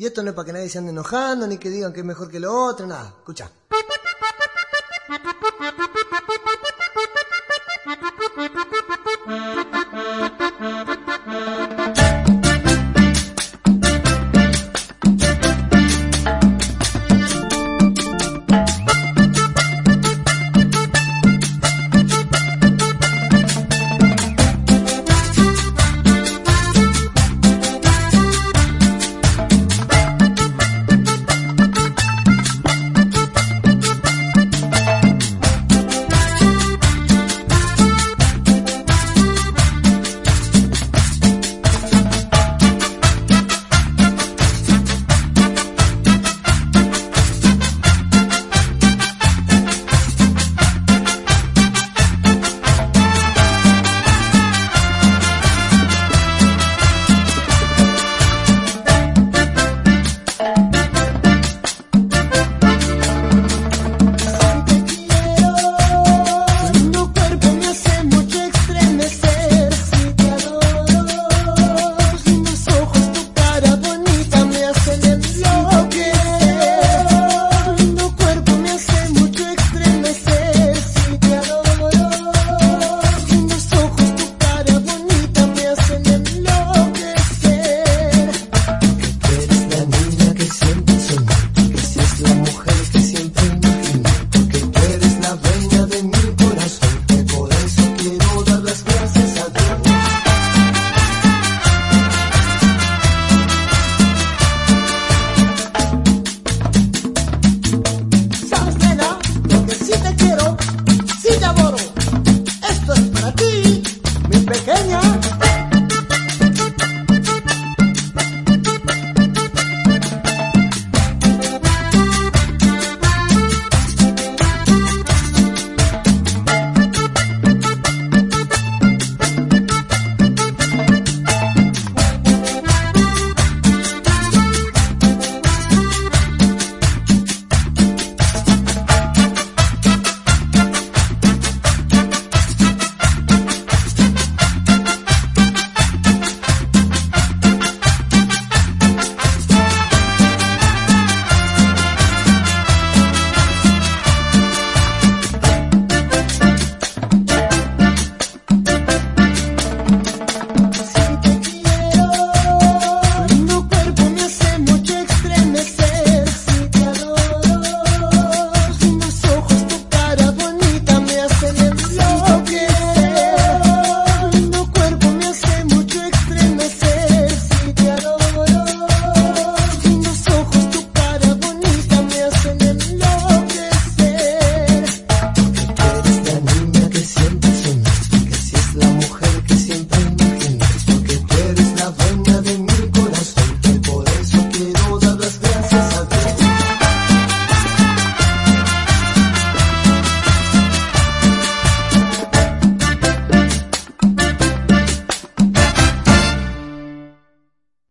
Y esto no es para que nadie se ande enojando, ni que digan que es mejor que lo otro, nada. Escucha.